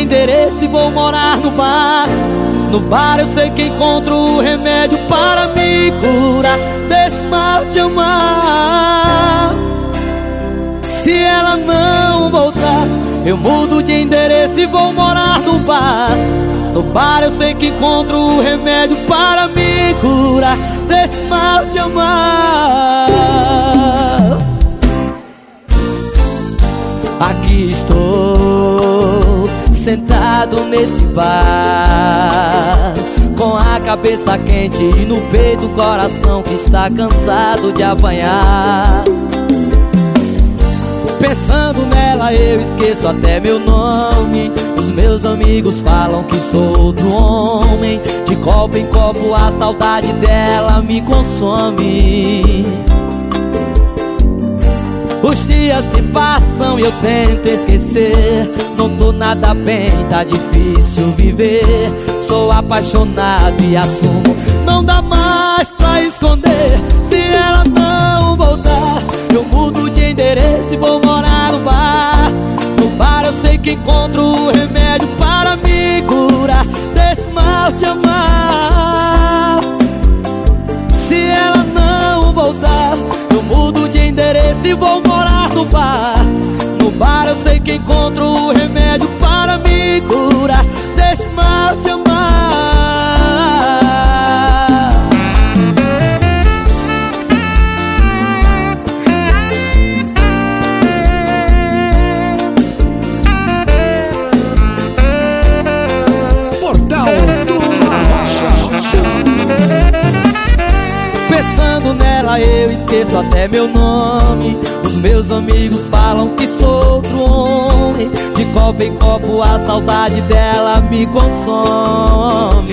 endereço e vou morar no bar. No bar eu sei que encontro o remédio para me curar. Desse mal de amar. Se ela não voltar Eu mudo de endereço e vou morar no bar. No bar eu sei que encontro o remédio para me curar. Desse mal de amar sentado nesse bar Com a cabeça quente e no peito o coração que está cansado de apanhar. Pensando nela eu esqueço até meu nome. Os meus amigos falam que sou outro homem. De copo em copo a saudade dela me consome. Os dias se passam e eu tento esquecer. Não tô nada bem, tá difícil viver. Sou apaixonado e assumo. Não dá mais pra esconder. Se ela não voltar Eu mudo de endereço e vou morar no bar. No bar eu sei que encontro o remédio para me curar Desse mal de amar. Se ela não voltar Eu mudo endereço e vou no bar. No bar eu sei que encontro o remédio para me curar. Desse mal de amar Nela eu esqueço até meu nome. Os meus amigos falam que sou outro homem. De copo em copo a saudade dela me consome.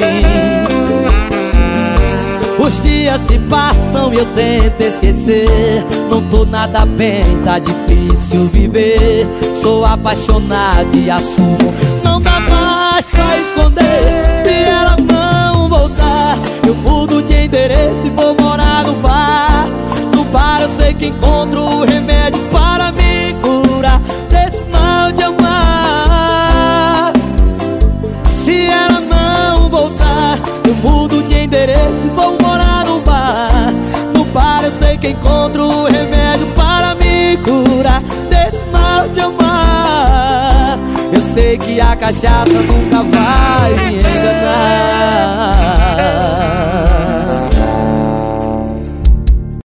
Os dias se passam e eu tento esquecer. Não tô nada bem, tá difícil viver. Sou apaixonado e assumo. Não dá mais pra esconder. Se ela não voltar Eu mudo de endereço e vou morar encontro o remédio para me curar. Desse mal de amar. Se ela não voltar Eu mudo de endereço e vou morar no bar. No bar eu sei que encontro o remédio para me curar. Desse mal de amar. Eu sei que a cachaça nunca vai me enganar